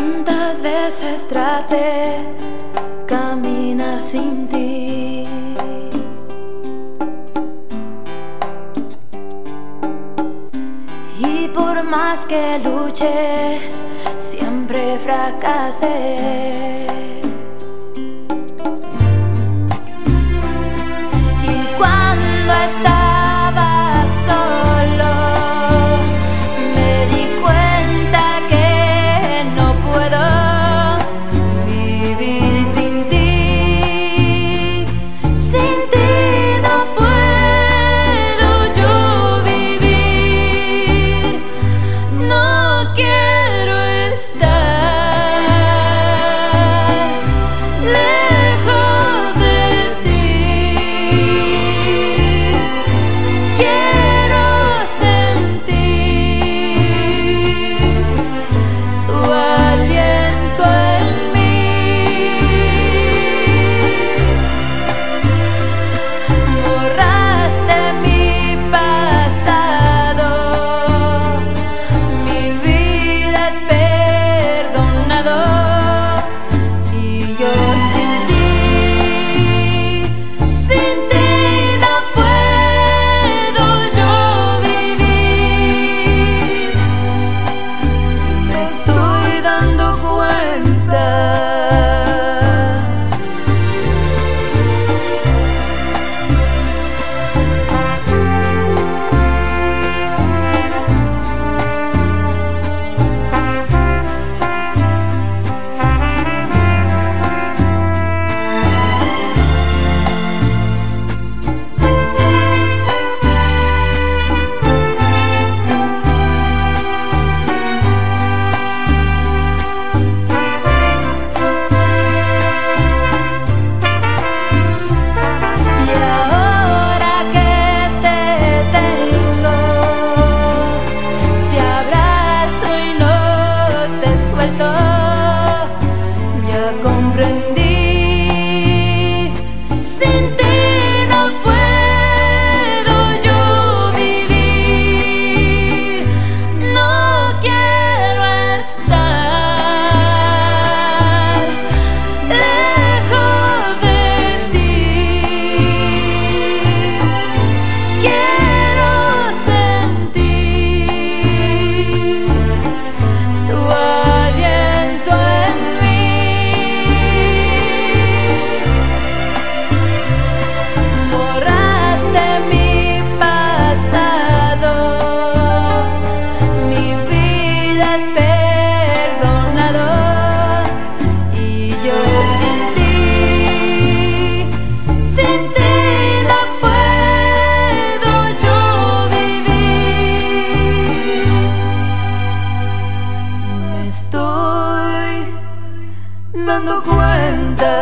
Tantas veces traté caminar sin ti. Y por más que luché, siempre fracasé. vuelto Perdonado y yo sin ti, sin ti no puedo yo vivir. Me estoy dando cuenta.